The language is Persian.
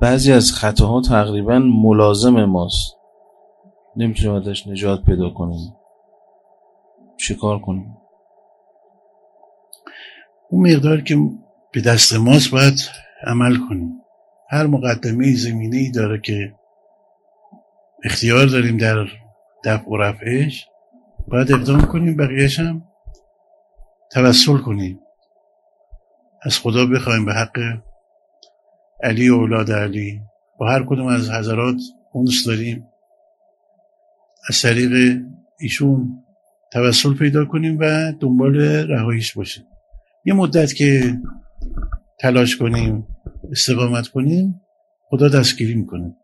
بعضی از خطاها تقریبا ملازم ماست. نمی‌تونیم ازش نجات پیدا کنیم. چیکار کنیم؟ اون مقدار که به دست ماست باید عمل کنیم. هر مقدمه زمینه ای داره که اختیار داریم در دفع و رفعش باید اقدام کنیم بقیهش هم توسل کنیم. از خدا بخوایم به حق علی و اولاد علی. با هر کدوم از حضرات اونس داریم. از طریق ایشون توسل پیدا کنیم و دنبال رهاییش باشیم. یه مدت که تلاش کنیم استقامت کنیم خدا دستگیری می‌کنه.